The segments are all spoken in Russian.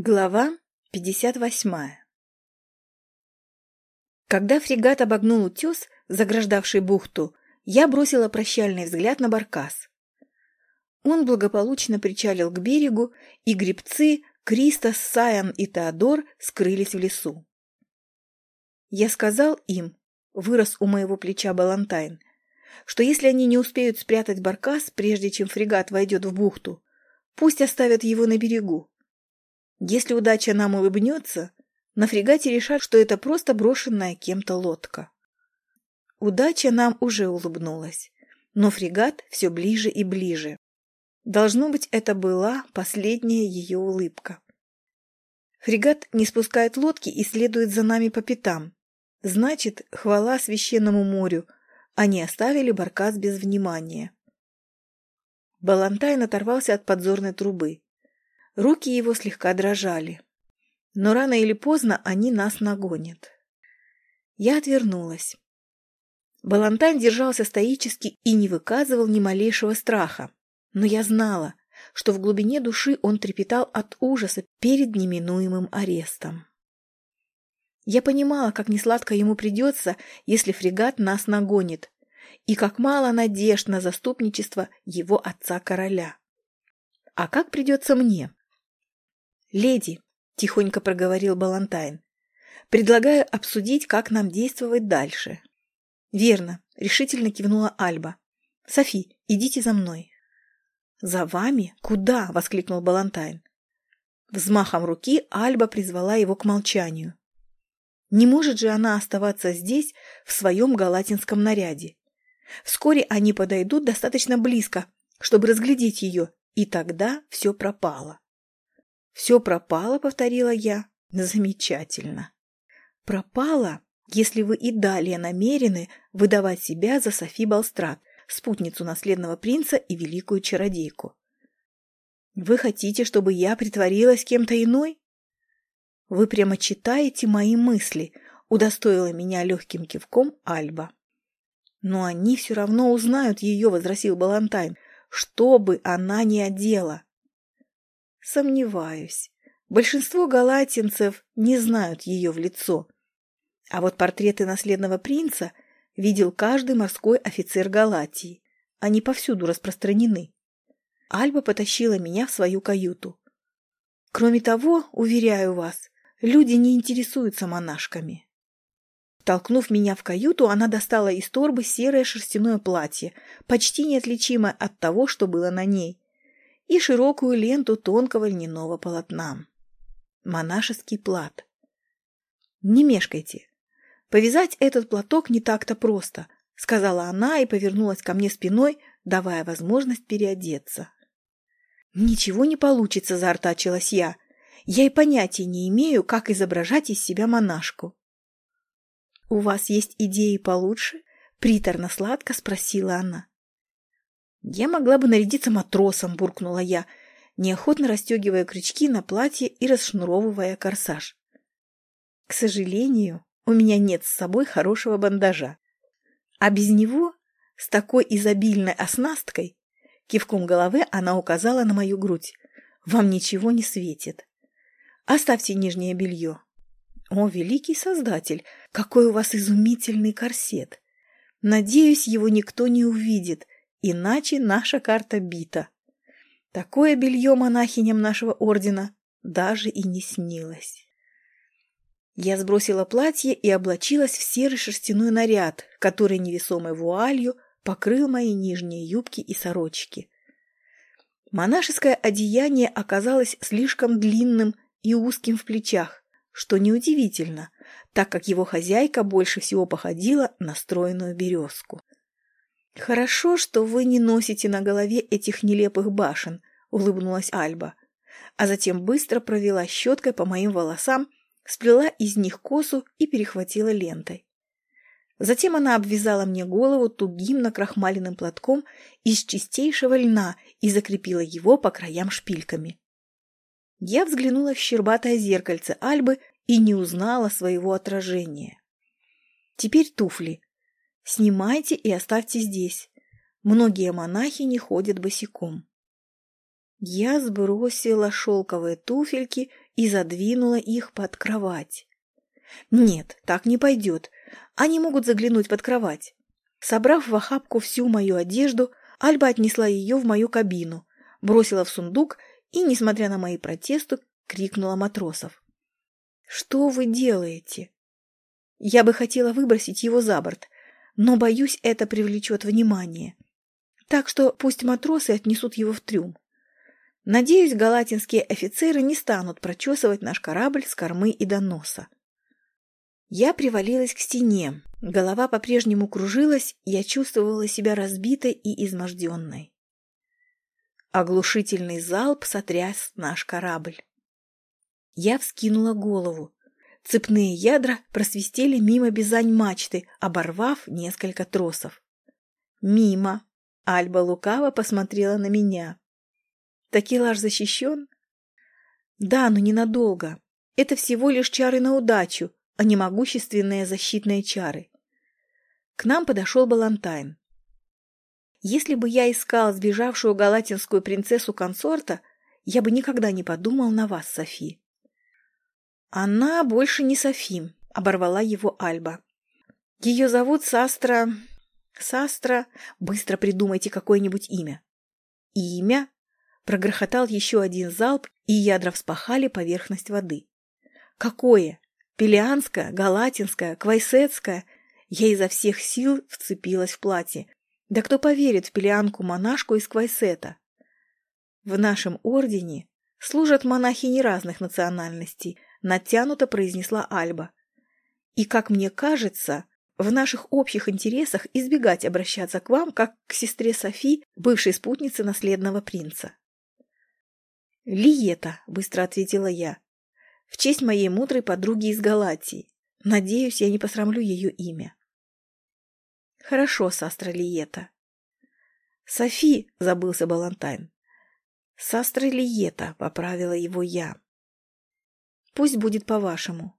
Глава 58 Когда фрегат обогнул утес, заграждавший бухту, я бросила прощальный взгляд на баркас. Он благополучно причалил к берегу, и гребцы Кристос, Сайан и Теодор скрылись в лесу. Я сказал им, вырос у моего плеча Балантайн, что если они не успеют спрятать баркас, прежде чем фрегат войдет в бухту, пусть оставят его на берегу. Если удача нам улыбнется, на фрегате решат, что это просто брошенная кем-то лодка. Удача нам уже улыбнулась, но фрегат все ближе и ближе. Должно быть, это была последняя ее улыбка. Фрегат не спускает лодки и следует за нами по пятам. Значит, хвала священному морю, они оставили баркас без внимания. Балантайн оторвался от подзорной трубы. Руки его слегка дрожали. Но рано или поздно они нас нагонят. Я отвернулась. Балантайн держался стоически и не выказывал ни малейшего страха. Но я знала, что в глубине души он трепетал от ужаса перед неминуемым арестом. Я понимала, как несладко ему придется, если фрегат нас нагонит, и как мало надежд на заступничество его отца-короля. А как придется мне? «Леди», — тихонько проговорил Балантайн, — «предлагаю обсудить, как нам действовать дальше». «Верно», — решительно кивнула Альба. «Софи, идите за мной». «За вами? Куда?» — воскликнул Балантайн. Взмахом руки Альба призвала его к молчанию. Не может же она оставаться здесь в своем галатинском наряде. Вскоре они подойдут достаточно близко, чтобы разглядеть ее, и тогда все пропало. «Все пропало», — повторила я. «Замечательно». «Пропало, если вы и далее намерены выдавать себя за Софи Балстрат, спутницу наследного принца и великую чародейку. Вы хотите, чтобы я притворилась кем-то иной? Вы прямо читаете мои мысли, удостоила меня легким кивком Альба. Но они все равно узнают ее, возразил Балантайн, что бы она ни одела. Сомневаюсь. Большинство галатинцев не знают ее в лицо. А вот портреты наследного принца видел каждый морской офицер Галатии. Они повсюду распространены. Альба потащила меня в свою каюту. Кроме того, уверяю вас, люди не интересуются монашками. Толкнув меня в каюту, она достала из торбы серое шерстяное платье, почти неотличимое от того, что было на ней, и широкую ленту тонкого льняного полотна. Монашеский плат. «Не мешкайте. Повязать этот платок не так-то просто», — сказала она и повернулась ко мне спиной, давая возможность переодеться. «Ничего не получится», — заортачилась я. «Я и понятия не имею, как изображать из себя монашку». «У вас есть идеи получше?» — приторно-сладко спросила она. «Я могла бы нарядиться матросом», — буркнула я, неохотно расстегивая крючки на платье и расшнуровывая корсаж. «К сожалению, у меня нет с собой хорошего бандажа. А без него, с такой изобильной оснасткой, кивком головы она указала на мою грудь, вам ничего не светит. Оставьте нижнее белье. О, великий создатель, какой у вас изумительный корсет! Надеюсь, его никто не увидит, Иначе наша карта бита. Такое белье монахиням нашего ордена даже и не снилось. Я сбросила платье и облачилась в серый шерстяной наряд, который невесомой вуалью покрыл мои нижние юбки и сорочки. Монашеское одеяние оказалось слишком длинным и узким в плечах, что неудивительно, так как его хозяйка больше всего походила на стройную березку. «Хорошо, что вы не носите на голове этих нелепых башен», — улыбнулась Альба. А затем быстро провела щеткой по моим волосам, сплела из них косу и перехватила лентой. Затем она обвязала мне голову тугим накрахмаленным платком из чистейшего льна и закрепила его по краям шпильками. Я взглянула в щербатое зеркальце Альбы и не узнала своего отражения. Теперь туфли, Снимайте и оставьте здесь. Многие монахи не ходят босиком. Я сбросила шелковые туфельки и задвинула их под кровать. Нет, так не пойдет. Они могут заглянуть под кровать. Собрав в охапку всю мою одежду, Альба отнесла ее в мою кабину, бросила в сундук и, несмотря на мои протесты, крикнула матросов. «Что вы делаете?» Я бы хотела выбросить его за борт, но, боюсь, это привлечет внимание. Так что пусть матросы отнесут его в трюм. Надеюсь, галатинские офицеры не станут прочесывать наш корабль с кормы и до носа. Я привалилась к стене. Голова по-прежнему кружилась, я чувствовала себя разбитой и изможденной. Оглушительный залп сотряс наш корабль. Я вскинула голову. Цепные ядра просвистели мимо бизань мачты, оборвав несколько тросов. Мимо. Альба лукаво посмотрела на меня. Такелаж защищен? Да, но ненадолго. Это всего лишь чары на удачу, а не могущественные защитные чары. К нам подошел Балантайн. Если бы я искал сбежавшую галатинскую принцессу-консорта, я бы никогда не подумал на вас, Софи. Она больше не Софи, оборвала его Альба. Ее зовут Састра... Састра... Быстро придумайте какое-нибудь имя. Имя? Прогрохотал еще один залп, и ядра вспахали поверхность воды. Какое? Пелианская, галатинская, квайсетская. Я изо всех сил вцепилась в платье. Да кто поверит в пелианку-монашку из Квайсета? В нашем ордене служат монахини разных национальностей, натянуто произнесла Альба. И, как мне кажется, в наших общих интересах избегать обращаться к вам, как к сестре Софи, бывшей спутнице наследного принца. «Лиета», — быстро ответила я в честь моей мудрой подруги из Галатии. Надеюсь, я не посрамлю ее имя. Хорошо, Састра Лиета. Софи, забылся Балантайн. Састра Лиета, поправила его я. Пусть будет по-вашему.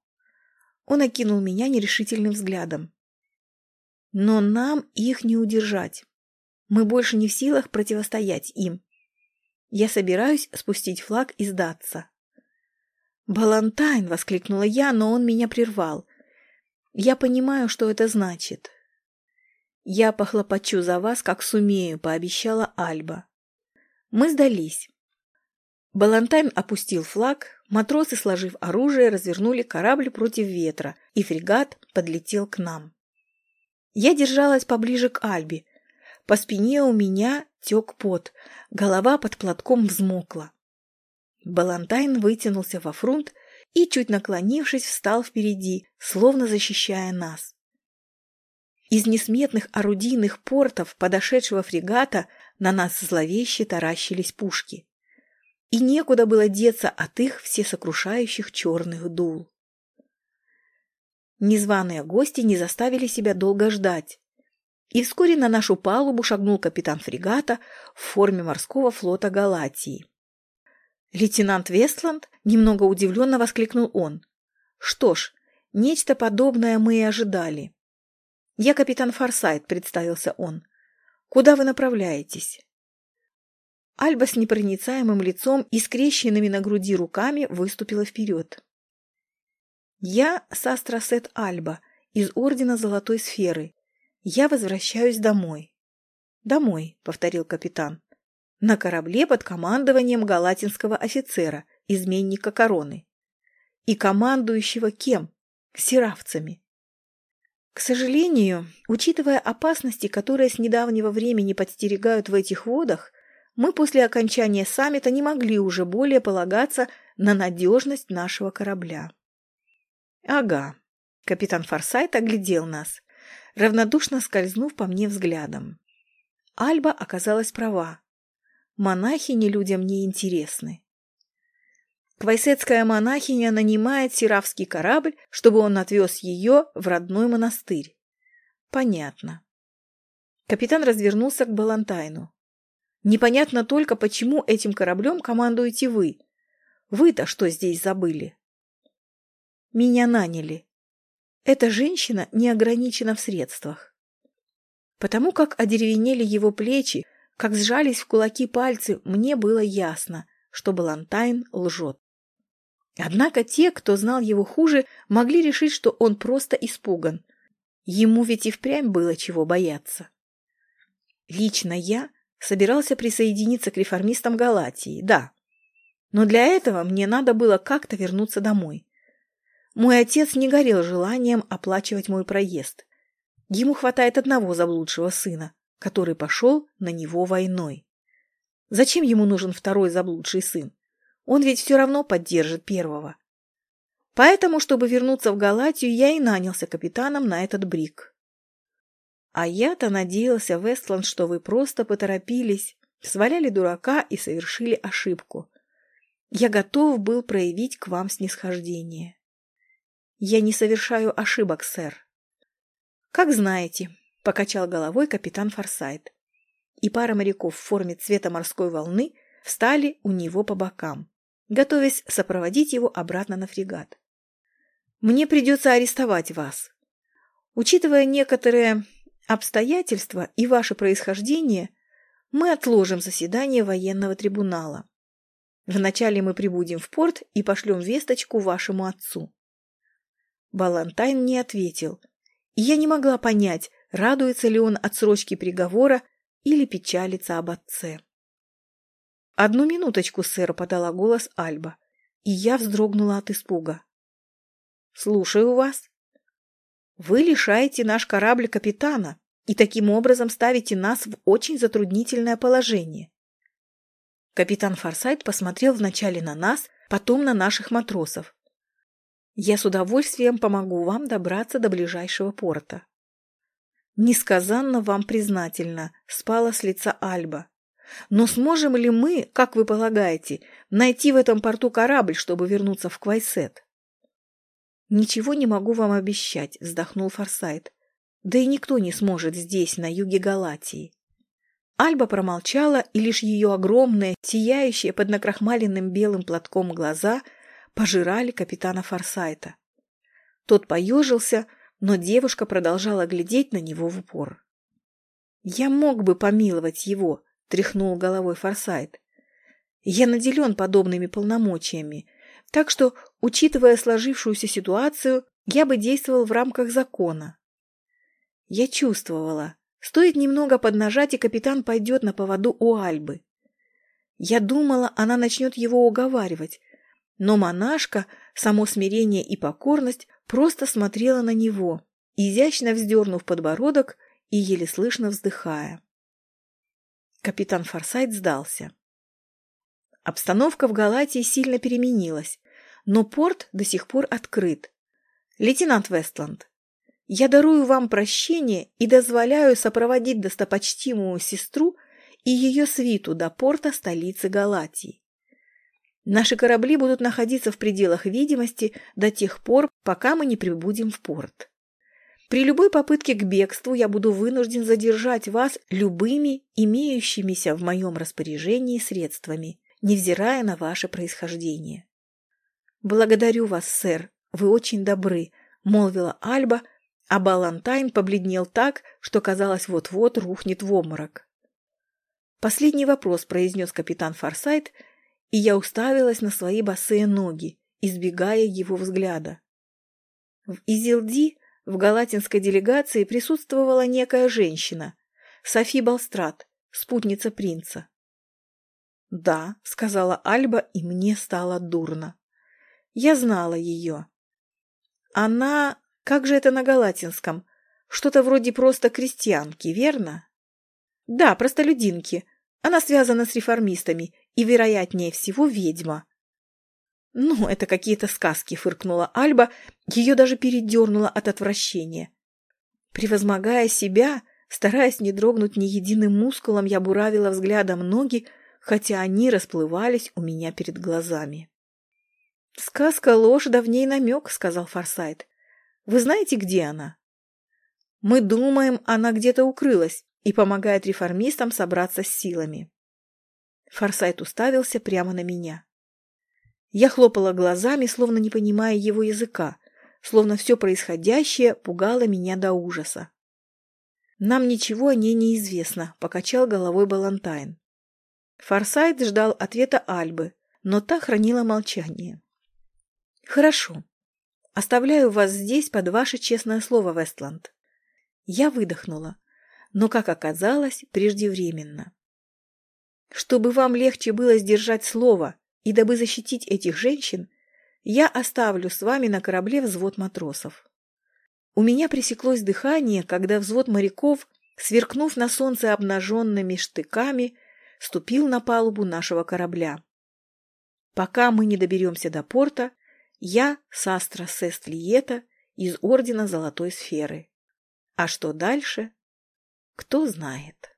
Он окинул меня нерешительным взглядом. Но нам их не удержать. Мы больше не в силах противостоять им. Я собираюсь спустить флаг и сдаться. «Балантайн!» — воскликнула я, но он меня прервал. «Я понимаю, что это значит». «Я похлопочу за вас, как сумею», — пообещала Альба. Мы сдались. Балантайн опустил флаг, матросы, сложив оружие, развернули корабль против ветра, и фрегат подлетел к нам. Я держалась поближе к Альбе. По спине у меня тек пот, голова под платком взмокла. Балантайн вытянулся во фрунт и, чуть наклонившись, встал впереди, словно защищая нас. Из несметных орудийных портов подошедшего фрегата на нас зловеще таращились пушки. И некуда было деться от их всесокрушающих черных дул. Незваные гости не заставили себя долго ждать. И вскоре на нашу палубу шагнул капитан фрегата в форме морского флота Галатии. «Лейтенант Вестланд?» – немного удивленно воскликнул он. «Что ж, нечто подобное мы и ожидали». «Я капитан Форсайт», – представился он. «Куда вы направляетесь?» Альба с непроницаемым лицом и скрещенными на груди руками выступила вперед. «Я Састрасет Альба из Ордена Золотой Сферы. Я возвращаюсь домой». «Домой», — повторил капитан на корабле под командованием галатинского офицера, изменника короны. И командующего кем? Серафцами. К сожалению, учитывая опасности, которые с недавнего времени подстерегают в этих водах, мы после окончания саммита не могли уже более полагаться на надежность нашего корабля. Ага, капитан Форсайт оглядел нас, равнодушно скользнув по мне взглядом. Альба оказалась права монахини людям не интересны. Квайсетская монахиня нанимает сиравский корабль, чтобы он отвез ее в родной монастырь. Понятно. Капитан развернулся к Балантайну. Непонятно только, почему этим кораблем командуете вы. Вы-то что здесь забыли? Меня наняли. Эта женщина не ограничена в средствах. Потому как одеревенели его плечи, как сжались в кулаки пальцы, мне было ясно, что Балантайн лжет. Однако те, кто знал его хуже, могли решить, что он просто испуган. Ему ведь и впрямь было чего бояться. Лично я собирался присоединиться к реформистам Галатии, да. Но для этого мне надо было как-то вернуться домой. Мой отец не горел желанием оплачивать мой проезд. Ему хватает одного заблудшего сына, который пошел на него войной. Зачем ему нужен второй заблудший сын? Он ведь все равно поддержит первого. Поэтому, чтобы вернуться в Галатию, я и нанялся капитаном на этот брик. А я-то надеялся, Вестланд, что вы просто поторопились, сваляли дурака и совершили ошибку. Я готов был проявить к вам снисхождение. Я не совершаю ошибок, сэр. Как знаете, покачал головой капитан Форсайт. И пара моряков в форме цвета морской волны встали у него по бокам, готовясь сопроводить его обратно на фрегат. Мне придется арестовать вас. Учитывая некоторые обстоятельства и ваше происхождение, мы отложим заседание военного трибунала. Вначале мы прибудем в порт и пошлем весточку вашему отцу. Балантайн не ответил, и я не могла понять, радуется ли он отсрочке приговора или печалится об отце. «Одну минуточку, сэр», — подала голос Альба, и я вздрогнула от испуга. «Слушаю вас». «Вы лишаете наш корабль капитана и таким образом ставите нас в очень затруднительное положение». Капитан Форсайт посмотрел вначале на нас, потом на наших матросов. «Я с удовольствием помогу вам добраться до ближайшего порта». Несказанно вам признательна, спала с лица Альба. Но сможем ли мы, как вы полагаете, найти в этом порту корабль, чтобы вернуться в Квайсет? Ничего не могу вам обещать, вздохнул Форсайт. Да и никто не сможет здесь, на юге Галатии. Альба промолчала, и лишь ее огромные, сияющие под накрахмаленным белым платком глаза пожирали капитана Форсайта. Тот поежился, но девушка продолжала глядеть на него в упор. «Я мог бы помиловать его», — тряхнул головой Форсайт. «Я наделен подобными полномочиями, так что, учитывая сложившуюся ситуацию, я бы действовал в рамках закона». Я чувствовала, стоит немного поднажать, и капитан пойдет на поводу у Альбы. Я думала, она начнет его уговаривать, но монашка, само смирение и покорность просто смотрела на него, изящно вздернув подбородок и еле слышно вздыхая. Капитан Форсайт сдался. Обстановка в Галатии сильно переменилась, но порт до сих пор открыт. Лейтенант Вестланд, я дарую вам прощение и дозволяю сопроводить достопочтимую сестру и ее свиту до порта столицы Галатии. Наши корабли будут находиться в пределах видимости до тех пор, пока мы не прибудем в порт. При любой попытке к бегству я буду вынужден задержать вас любыми имеющимися в моем распоряжении средствами, невзирая на ваше происхождение. «Благодарю вас, сэр, вы очень добры», — молвила Альба, а Балантайн побледнел так, что, казалось, вот-вот рухнет в обморок. Последний вопрос произнес капитан Форсайт — и я уставилась на свои босые ноги, избегая его взгляда. В Изилди в галатинской делегации присутствовала некая женщина, Софи Балстрат, спутница принца. «Да», — сказала Альба, и мне стало дурно. Я знала ее. Она... Как же это на галатинском? Что-то вроде просто крестьянки, верно? Да, простолюдинки. Она связана с реформистами и, вероятнее всего, ведьма. «Ну, это какие-то сказки», — фыркнула Альба, ее даже передернуло от отвращения. Превозмогая себя, стараясь не дрогнуть ни единым мускулом, я буравила взглядом ноги, хотя они расплывались у меня перед глазами. «Сказка ложь, да в ней намек», — сказал Форсайт. «Вы знаете, где она?» «Мы думаем, она где-то укрылась и помогает реформистам собраться с силами». Форсайт уставился прямо на меня. Я хлопала глазами, словно не понимая его языка, словно все происходящее пугало меня до ужаса. «Нам ничего о ней не известно», — покачал головой Балантайн. Форсайт ждал ответа Альбы, но та хранила молчание. Хорошо. Оставляю вас здесь под ваше честное слово, Вестланд. Я выдохнула, но, как оказалось, преждевременно. Чтобы вам легче было сдержать слово и дабы защитить этих женщин, я оставлю с вами на корабле взвод матросов. У меня пресеклось дыхание, когда взвод моряков, сверкнув на солнце обнаженными штыками, ступил на палубу нашего корабля. Пока мы не доберемся до порта, я Састра Сестлиета из Ордена Золотой Сферы. А что дальше? Кто знает.